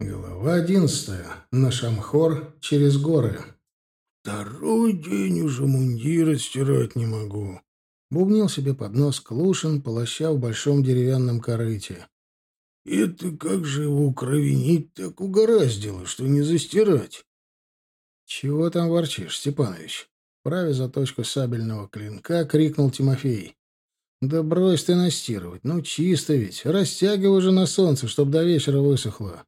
Глава одиннадцатая. На Шамхор через горы. «Второй день уже мундира стирать не могу», — бубнил себе под нос Клушин, полоща в большом деревянном корыте. «Это как же его кровенить так угораздило, что не застирать?» «Чего там ворчишь, Степанович?» Правя заточку сабельного клинка, крикнул Тимофей. «Да брось ты настирывать, ну чисто ведь, растягивай уже на солнце, чтоб до вечера высохло».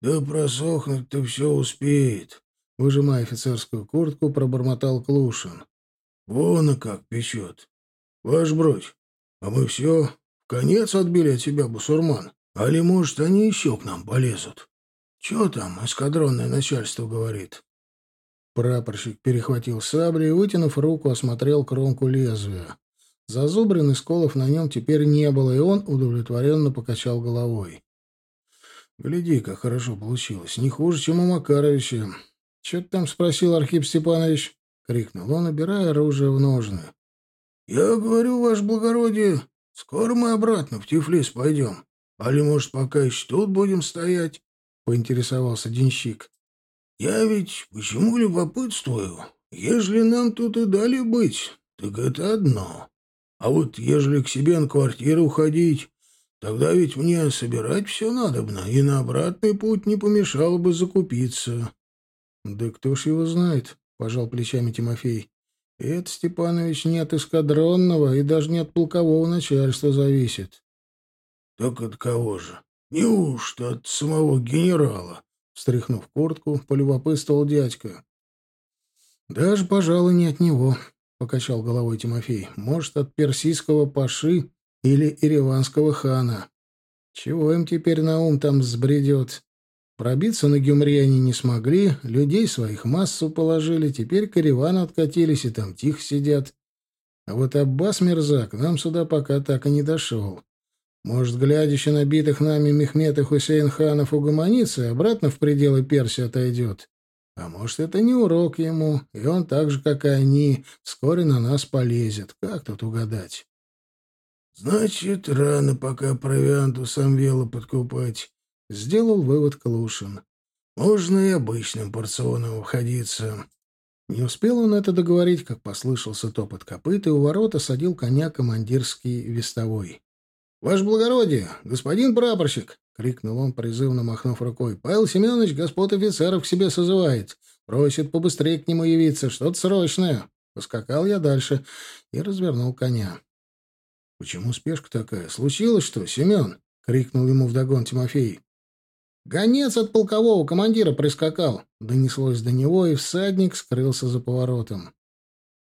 «Да просохнуть-то все успеет», — выжимая офицерскую куртку, пробормотал Клушин. «Вон и как печет. Ваш бродь, а мы все, в конец отбили от себя бусурман. Али, может, они еще к нам полезут? Че там эскадронное начальство говорит?» Прапорщик перехватил сабли и, вытянув руку, осмотрел кромку лезвия. Зазубрин и сколов на нем теперь не было, и он удовлетворенно покачал головой. Гляди, как хорошо получилось. Не хуже, чем у Макаровича. — Че ты там спросил, Архип Степанович? — крикнул он, набирая оружие в ножны. — Я говорю, ваше благородие, скоро мы обратно в Тифлис пойдем. Али, может, пока еще тут будем стоять? — поинтересовался денщик. — Я ведь почему любопытствую? Ежели нам тут и дали быть, так это одно. А вот ежели к себе на квартиру уходить, Тогда ведь мне собирать все надобно, и на обратный путь не помешало бы закупиться. — Да кто ж его знает, — пожал плечами Тимофей. — Это, Степанович, не от эскадронного и даже не от полкового начальства зависит. — Так от кого же? Неужто от самого генерала? — встряхнув куртку, полюбопытствовал дядька. — Даже, пожалуй, не от него, — покачал головой Тимофей. — Может, от персидского паши или ириванского хана. Чего им теперь на ум там сбредет? Пробиться на Гюмри они не смогли, людей своих массу положили, теперь к Иривану откатились и там тихо сидят. А вот Аббас Мирзак нам сюда пока так и не дошел. Может, глядяще на битых нами Мехмед и Хусейн ханов угомонится и обратно в пределы Персии отойдет. А может, это не урок ему, и он так же, как и они, вскоре на нас полезет. Как тут угадать? Значит, рано пока провианту Самвела подкупать, — сделал вывод Клушин. Можно и обычным порционом обходиться. Не успел он это договорить, как послышался топот копыт, и у ворота садил коня командирский вестовой. — Ваше благородие, господин прапорщик! — крикнул он, призывно махнув рукой. — Павел Семенович господ офицеров к себе созывает. Просит побыстрее к нему явиться. Что-то срочное. Поскакал я дальше и развернул коня. «Почему спешка такая? Случилось что, Семен?» — крикнул ему вдогон Тимофей. «Гонец от полкового командира прискакал!» — донеслось до него, и всадник скрылся за поворотом.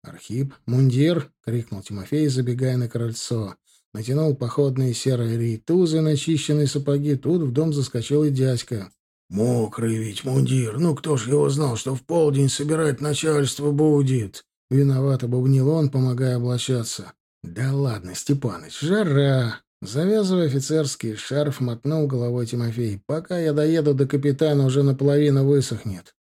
«Архип, мундир!» — крикнул Тимофей, забегая на крыльцо. Натянул походные серые рейтузы, начищенные сапоги. Тут в дом заскочил и дядька. «Мокрый ведь мундир! Ну кто ж его знал, что в полдень собирать начальство будет?» Виновато бубнил он, помогая облачаться. «Да ладно, Степаныч, жара!» Завязывая офицерский шарф, мотнул головой Тимофей. «Пока я доеду до капитана, уже наполовину высохнет».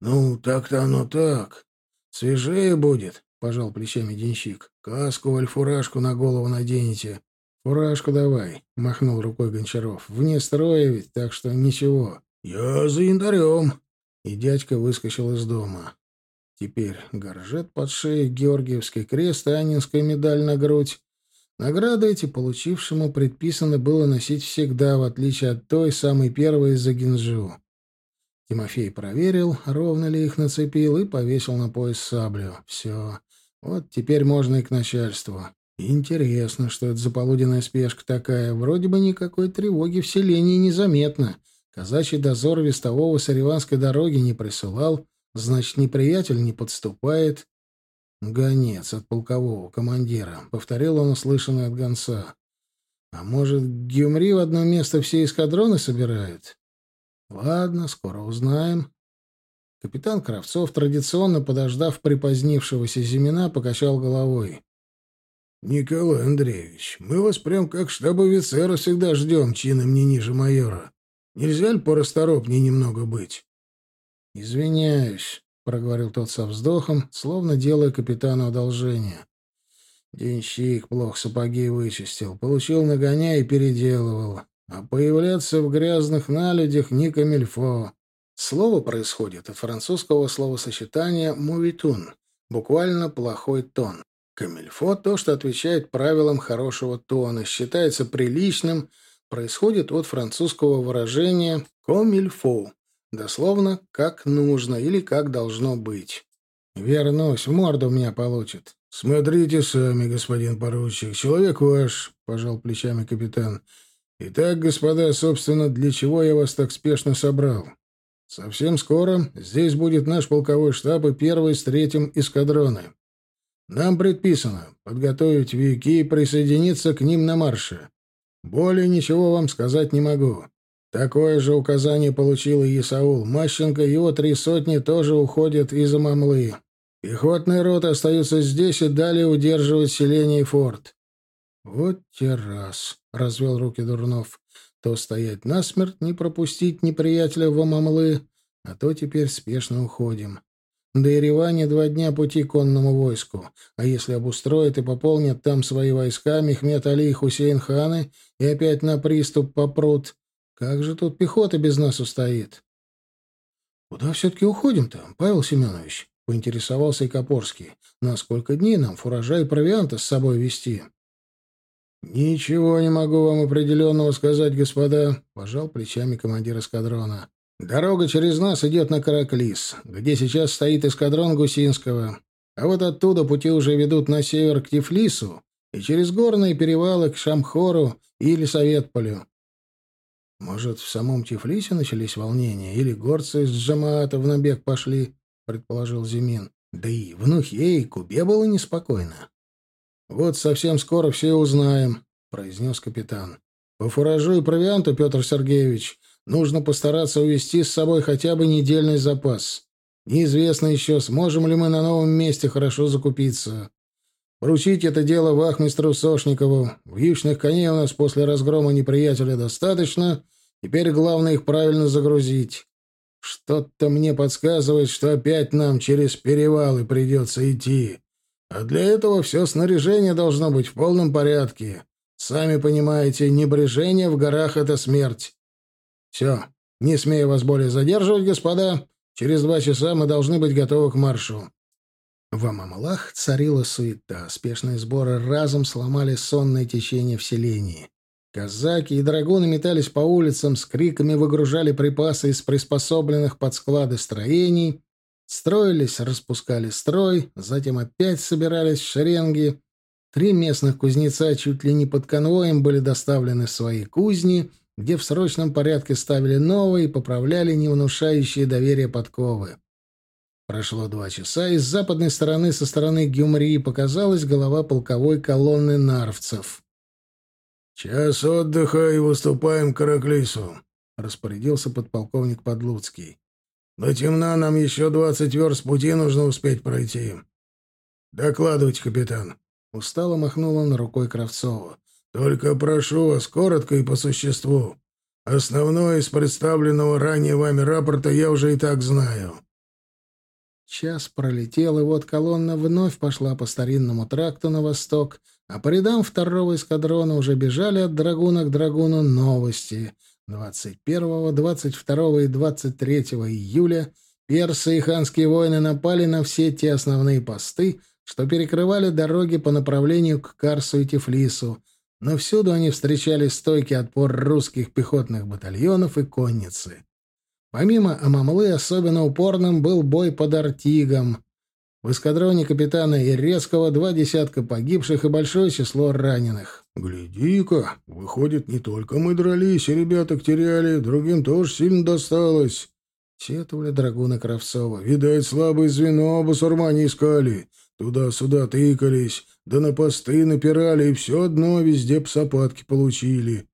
«Ну, так-то оно так. Свежее будет», — пожал плечами денщик. «Каску аль фуражку на голову наденете». «Фуражку давай», — махнул рукой Гончаров. «Вне строя ведь, так что ничего». «Я за янтарем». И дядька выскочил из дома. Теперь горжет под шеей, Георгиевский крест и Анинская медаль на грудь. Награды эти получившему предписано было носить всегда, в отличие от той самой первой из-за Гинжу. Тимофей проверил, ровно ли их нацепил, и повесил на пояс саблю. Все. Вот теперь можно и к начальству. Интересно, что это за полуденная спешка такая. Вроде бы никакой тревоги в селении незаметно. Казачий дозор вестового с Ариванской дороги не присылал, Значит, неприятель не подступает. Гонец от полкового командира. Повторил он услышанное от гонца. А может, Гюмри в одно место все эскадроны собирают? Ладно, скоро узнаем. Капитан Кравцов, традиционно подождав припозднившегося Зимина, покачал головой. — Николай Андреевич, мы вас прям как штаб офицера всегда ждем, чином не ниже майора. Нельзя ли порасторопнее немного быть? «Извиняюсь», — проговорил тот со вздохом, словно делая капитану одолжение. Денщик плохо сапоги вычистил, получил нагоняй и переделывал. а появляться в грязных налюдях не камильфо. Слово происходит от французского словосочетания «мувитун», буквально «плохой тон». Камильфо — то, что отвечает правилам хорошего тона, считается приличным, происходит от французского выражения «комильфо», дословно «как нужно» или «как должно быть». «Вернусь, в морду меня получит». «Смотрите сами, господин поручик, человек ваш», — пожал плечами капитан. «Итак, господа, собственно, для чего я вас так спешно собрал? Совсем скоро здесь будет наш полковой штаб и первый с третьим эскадроны. Нам предписано подготовить вики и присоединиться к ним на марше. Более ничего вам сказать не могу. Такое же указание получил и Исаул. Мащенко и его три сотни тоже уходят из Амамлы. Пехотные роты остаются здесь и далее удерживать селение и форт. Вот те раз, — развел руки Дурнов, — то стоять насмерть, не пропустить неприятеля в Амамлы, а то теперь спешно уходим. До Еревани два дня пути конному войску, а если обустроят и пополнят там свои войска, Мехмед Али и Хусейн ханы и опять на приступ попрут, как же тут пехота без нас устоит? — Куда все-таки уходим-то, Павел Семенович? — поинтересовался и Копорский. — На сколько дней нам фуража и провианта с собой везти? — Ничего не могу вам определенного сказать, господа, — пожал плечами командир эскадрона. — Дорога через нас идет на Караклис, где сейчас стоит эскадрон Гусинского. А вот оттуда пути уже ведут на север к Тифлису и через горные перевалы к Шамхору или Советполю. Может, в самом Тифлисе начались волнения, или горцы из Джамаата в набег пошли? — предположил Зимин. Да и в и Кубе было неспокойно. «Вот совсем скоро все узнаем», — произнес капитан. «По фуражу и провианту, Петр Сергеевич, нужно постараться увести с собой хотя бы недельный запас. Неизвестно еще, сможем ли мы на новом месте хорошо закупиться. Поручить это дело вахмистру Сошникову. Вьючных коней у нас после разгрома неприятеля достаточно, теперь главное их правильно загрузить. Что-то мне подсказывает, что опять нам через перевалы придется идти. А для этого все снаряжение должно быть в полном порядке. Сами понимаете, небрежение в горах — это смерть. Все, не смею вас более задерживать, господа. Через два часа мы должны быть готовы к маршу. В Амамалах царила суета. Спешные сборы разом сломали сонное течение в селении. Казаки и драгуны метались по улицам, с криками выгружали припасы из приспособленных под склады строений, строились, распускали строй, затем опять собирались в шеренги. Три местных кузнеца чуть ли не под конвоем были доставлены в свои кузни, где в срочном порядке ставили новые и поправляли невнушающие доверие подковы. Прошло два часа, и с западной стороны, со стороны Гюмрии, показалась голова полковой колонны нарвцев — «Час отдыха и выступаем к Караклису», — распорядился подполковник Подлуцкий. «До темна нам еще двадцать верст пути нужно успеть пройти». «Докладывайте, капитан». Устало махнул он рукой Кравцова. «Только прошу вас, коротко и по существу. Основное из представленного ранее вами рапорта я уже и так знаю». Час пролетел, и вот колонна вновь пошла по старинному тракту на восток — а по рядам второго эскадрона уже бежали от драгуна к драгуну новости. 21, 22 и 23 июля персы и ханские воины напали на все те основные посты, что перекрывали дороги по направлению к Карсу и Тифлису, но всюду они встречали стойкий отпор русских пехотных батальонов и конницы. Помимо Амамлы особенно упорным был бой под Артигом, в эскадроне капитана Ирецкого два десятка погибших и большое число раненых. «Гляди-ка, выходит, не только мы дрались и ребяток теряли, другим тоже сильно досталось». Сетовали драгуны Кравцова. «Видать, слабое звено басурмане искали. Туда-сюда тыкались, да на посты напирали, и все одно везде псопатки получили.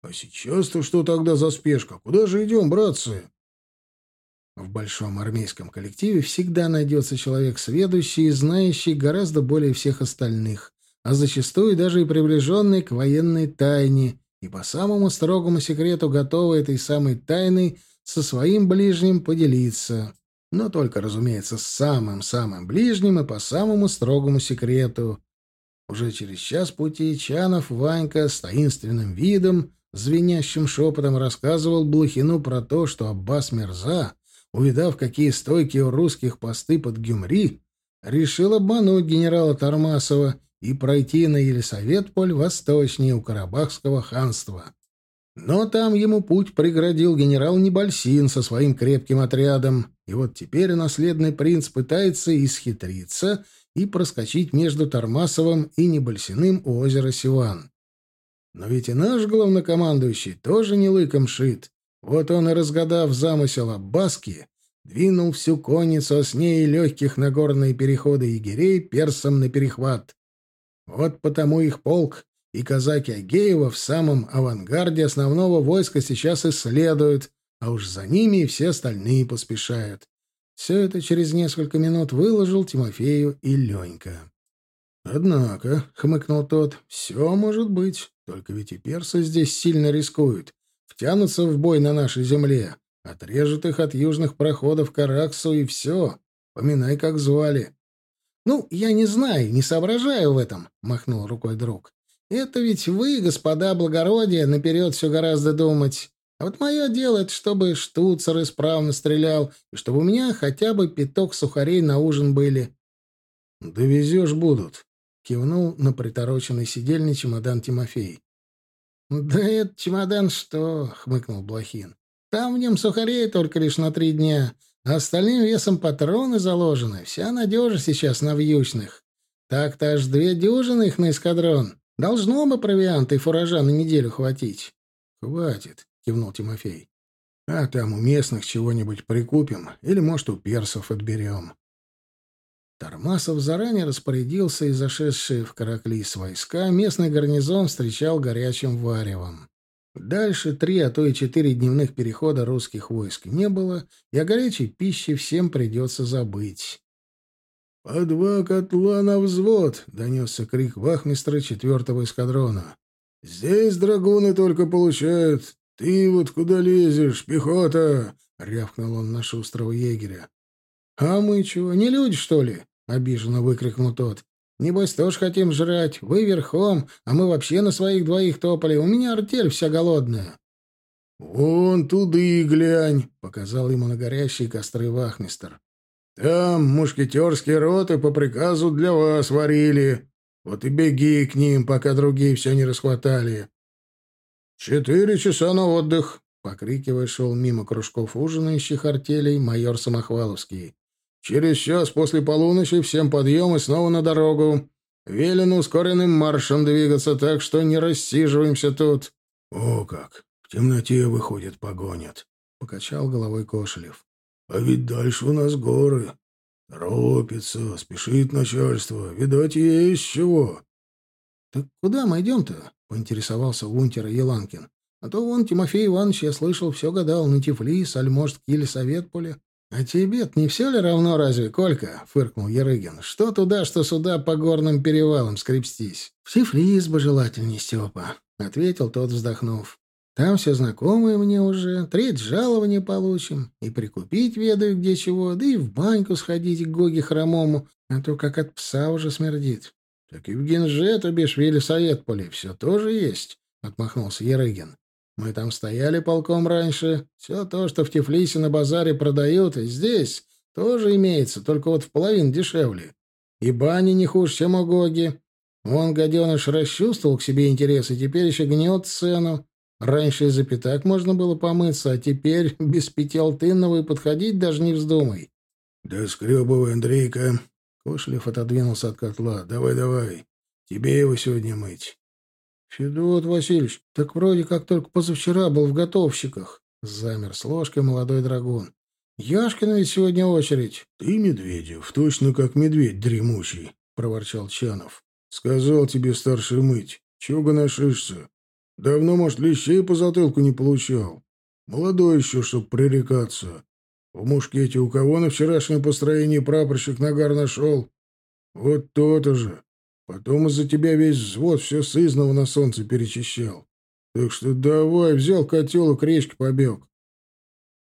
А сейчас-то что тогда за спешка? Куда же идем, братцы?» В большом армейском коллективе всегда найдется человек сведущий и знающий гораздо более всех остальных, а зачастую даже и приближенный к военной тайне, и по самому строгому секрету готовый этой самой тайной со своим ближним поделиться. Но только, разумеется, с самым-самым ближним и по самому строгому секрету. Уже через час пути Чанов Ванька с таинственным видом звенящим шепотом рассказывал Блохину про то, что Аббас Мирза, увидав, какие стойкие у русских посты под Гюмри, решил обмануть генерала Тормасова и пройти на Елисаветполь восточнее у Карабахского ханства. Но там ему путь преградил генерал Небольсин со своим крепким отрядом, и вот теперь наследный принц пытается исхитриться и проскочить между Тормасовым и Небольсиным у озера Сиван. Но ведь и наш главнокомандующий тоже не лыком шит. Вот он и, разгадав замысел Аббаски, двинул всю конницу с ней легких на горные переходы егерей персом на перехват. Вот потому их полк и казаки Агеева в самом авангарде основного войска сейчас исследуют, а уж за ними и все остальные поспешают. Все это через несколько минут выложил Тимофею и Ленька. «Однако», — хмыкнул тот, — «все может быть. Только ведь и персы здесь сильно рискуют. Втянутся в бой на нашей земле. Отрежут их от южных проходов к и все. Поминай, как звали. — Ну, я не знаю, не соображаю в этом, — махнул рукой друг. — Это ведь вы, господа благородия, наперед все гораздо думать. А вот мое дело — это чтобы штуцер исправно стрелял, и чтобы у меня хотя бы пяток сухарей на ужин были. — Довезешь будут, — кивнул на притороченный сидельный чемодан Тимофей. — Да это чемодан что? — хмыкнул Блохин. Там в нем сухарей только лишь на три дня, а остальным весом патроны заложены. Вся надежа сейчас на вьючных. Так-то аж две дюжины их на эскадрон. Должно бы провианта и фуража на неделю хватить. — Хватит, — кивнул Тимофей. — А там у местных чего-нибудь прикупим или, может, у персов отберем. Тормасов заранее распорядился, и зашедшие в Караклис войска местный гарнизон встречал горячим варевом. Дальше три, а то и четыре дневных перехода русских войск не было, и о горячей пище всем придется забыть. — По два котла на взвод! — донесся крик вахмистра четвертого эскадрона. — Здесь драгуны только получают. Ты вот куда лезешь, пехота? — рявкнул он на шустрого егеря. — А мы чего, не люди, что ли? — обиженно выкрикнул тот. Небось, тоже хотим жрать. Вы верхом, а мы вообще на своих двоих топали. У меня артель вся голодная. — Вон туды глянь, — показал ему на горящие костры вахмистер. — Там мушкетерские роты по приказу для вас варили. Вот и беги к ним, пока другие все не расхватали. — Четыре часа на отдых, — покрикивая, шел мимо кружков ужинающих артелей майор Самохваловский. Через час после полуночи всем подъем и снова на дорогу. Велено ускоренным маршем двигаться, так что не рассиживаемся тут. — О как! В темноте, выходит, погонят, — покачал головой Кошелев. — А ведь дальше у нас горы. Торопится, спешит начальство. Видать, есть чего. — Так куда мы идем-то? — поинтересовался унтер Еланкин. — А то вон Тимофей Иванович, я слышал, все гадал на Тифлис, аль, может, Киле Советполе. «А тебе не все ли равно разве, Колька?» — фыркнул Ярыгин. «Что туда, что сюда по горным перевалам скребстись?» «В Тифлис бы желательней, Степа», — ответил тот, вздохнув. «Там все знакомые мне уже, треть жалования получим, и прикупить ведаю где чего, да и в баньку сходить к Гоге Хромому, а то как от пса уже смердит». «Так и в Генже, то бишь в все тоже есть», — отмахнулся Ярыгин. Мы там стояли полком раньше. Все то, что в Тифлисе на базаре продают, и здесь тоже имеется, только вот в половину дешевле. И бани не хуже, чем у Гоги. Он, гаденыш, расчувствовал к себе интерес и теперь еще гнет цену. Раньше из-за пятак можно было помыться, а теперь без пятиалтынного и подходить даже не вздумай. — Да скребывай, Андрейка. Кошлев отодвинулся от котла. — Давай, давай. Тебе его сегодня мыть. «Федот Васильевич, так вроде как только позавчера был в готовщиках», — замер с ложкой молодой драгун. «Яшкина ведь сегодня очередь». «Ты, Медведев, точно как медведь дремучий», — проворчал Чанов. «Сказал тебе старший мыть. Чего гоношишься? Давно, может, лещей по затылку не получал. Молодой еще, чтоб пререкаться. В мушкете у кого на вчерашнем построении прапорщик нагар нашел? Вот то-то же. Потом из-за тебя весь взвод все сызново на солнце перечищал. Так что давай, взял котел и к речке побег.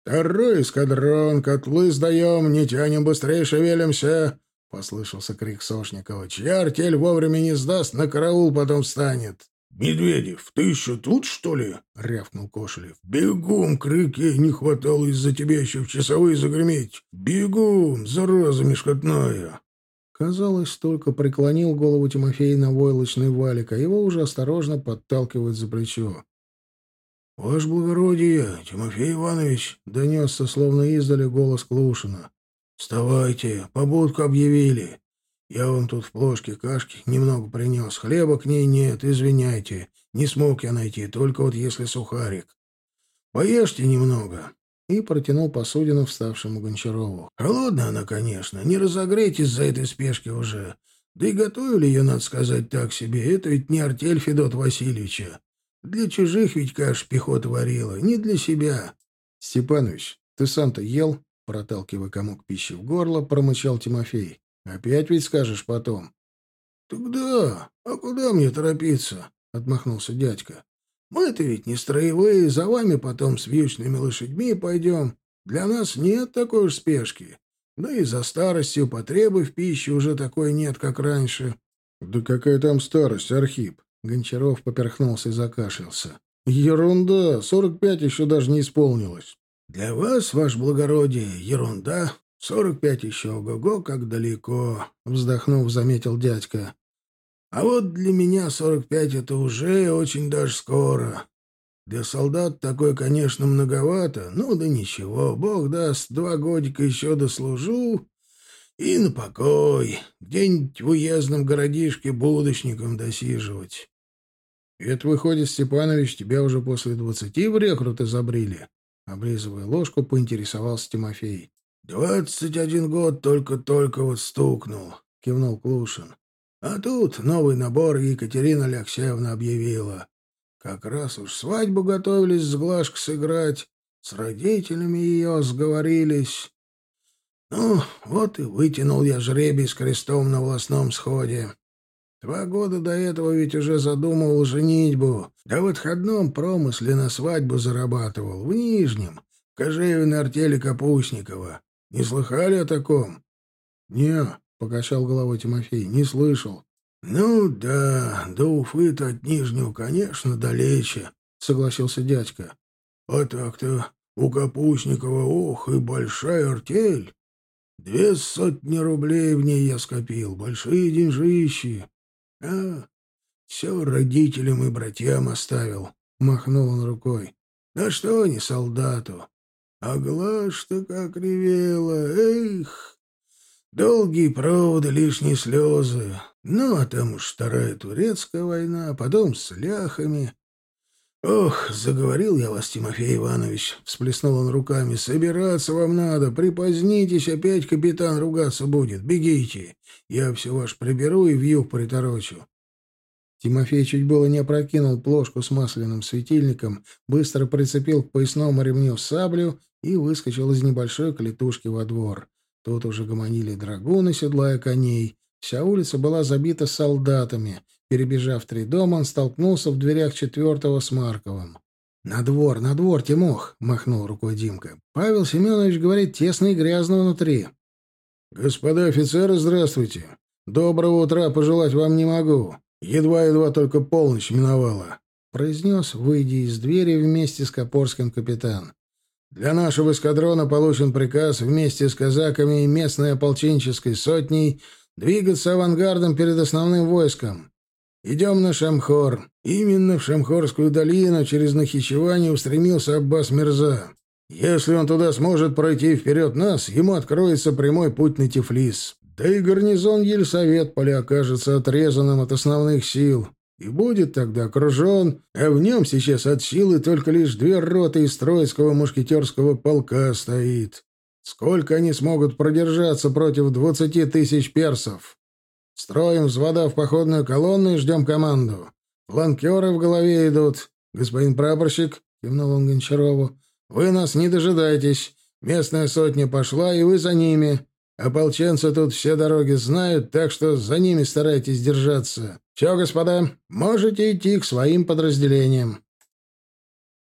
«Второй эскадрон, котлы сдаем, не тянем, быстрее шевелимся!» — послышался крик Сошникова. «Чья артель вовремя не сдаст, на караул потом встанет!» «Медведев, ты еще тут, что ли?» — рявкнул Кошелев. «Бегом к реке, не хватало из-за тебя еще в часовые загреметь! Бегом, зараза мешкотная!» Казалось, только преклонил голову Тимофей на войлочный валик, а его уже осторожно подталкивают за плечо. — Ваше благородие, Тимофей Иванович, — донесся словно издали голос Клушина. — Вставайте, побудку объявили. Я вам тут в плошке кашки немного принес. Хлеба к ней нет, извиняйте. Не смог я найти, только вот если сухарик. Поешьте немного и протянул посудину вставшему Гончарову. «Холодная она, конечно. Не разогрейтесь за этой спешки уже. Да и готовили ее, надо сказать, так себе. Это ведь не артель Федот Васильевича. Для чужих ведь каш пехота варила, не для себя». «Степанович, ты сам-то ел?» Проталкивая комок пищи в горло, промычал Тимофей. «Опять ведь скажешь потом?» «Так да. А куда мне торопиться?» — отмахнулся дядька. Мы-то ведь не строевые, за вами потом с вьючными лошадьми пойдем. Для нас нет такой уж спешки. Да и за старостью потребы в пище уже такой нет, как раньше. — Да какая там старость, Архип? Гончаров поперхнулся и закашлялся. — Ерунда, сорок пять еще даже не исполнилось. — Для вас, ваше благородие, ерунда. Сорок пять еще ого-го, как далеко, — вздохнув, заметил дядька. А вот для меня сорок пять — это уже очень даже скоро. Для солдат такое, конечно, многовато, ну да ничего, бог даст, два годика еще дослужу и на покой, где-нибудь в уездном городишке будущником досиживать. — Это, выходит, Степанович, тебя уже после двадцати в рекруты забрили? Облизывая ложку, поинтересовался Тимофей. — Двадцать один год только-только вот стукнул, — кивнул Клушин. А тут новый набор Екатерина Алексеевна объявила. Как раз уж свадьбу готовились с Глашкой сыграть, с родителями ее сговорились. Ну, вот и вытянул я жребий с крестом на властном сходе. Два года до этого ведь уже задумывал женитьбу, да в отходном промысле на свадьбу зарабатывал, в Нижнем, в Кожевиной артели Капустникова. Не слыхали о таком? — Не, — покачал головой Тимофей. — Не слышал. — Ну да, до Уфы-то от Нижнего, конечно, далече, — согласился дядька. — А так-то у Капустникова, ох, и большая артель. Две сотни рублей в ней я скопил, большие деньжищи. А, все родителям и братьям оставил, — махнул он рукой. — На что они солдату? А глаз-то как ревела, эх! Долгие проводы, лишние слезы. Ну, а там уж вторая турецкая война, потом с ляхами. «Ох, заговорил я вас, Тимофей Иванович!» — всплеснул он руками. «Собираться вам надо. Припозднитесь, опять капитан ругаться будет. Бегите. Я все ваш приберу и в юг приторочу». Тимофей чуть было не опрокинул плошку с масляным светильником, быстро прицепил к поясному ремню саблю и выскочил из небольшой клетушки во двор. Тут уже гомонили драгуны, седлая коней. Вся улица была забита солдатами. Перебежав три дома, он столкнулся в дверях четвертого с Марковым. «На двор, на двор, Тимох!» — махнул рукой Димка. «Павел Семенович говорит, тесно и грязно внутри». «Господа офицеры, здравствуйте! Доброго утра пожелать вам не могу. Едва-едва только полночь миновала», — произнес, выйдя из двери вместе с Копорским капитан. Для нашего эскадрона получен приказ вместе с казаками и местной ополченческой сотней двигаться авангардом перед основным войском. Идем на Шамхор. Именно в Шамхорскую долину через Нахичевание устремился Аббас Мирза. Если он туда сможет пройти вперед нас, ему откроется прямой путь на Тифлис. Да и гарнизон Ельсоветполя окажется отрезанным от основных сил и будет тогда окружен, а в нем сейчас от силы только лишь две роты из Троицкого мушкетерского полка стоит. Сколько они смогут продержаться против двадцати тысяч персов? Строим взвода в походную колонну и ждем команду. Фланкеры в голове идут. Господин прапорщик, — кивнул он Гончарову, — вы нас не дожидайтесь. Местная сотня пошла, и вы за ними. Ополченцы тут все дороги знают, так что за ними старайтесь держаться. Все, господа, можете идти к своим подразделениям.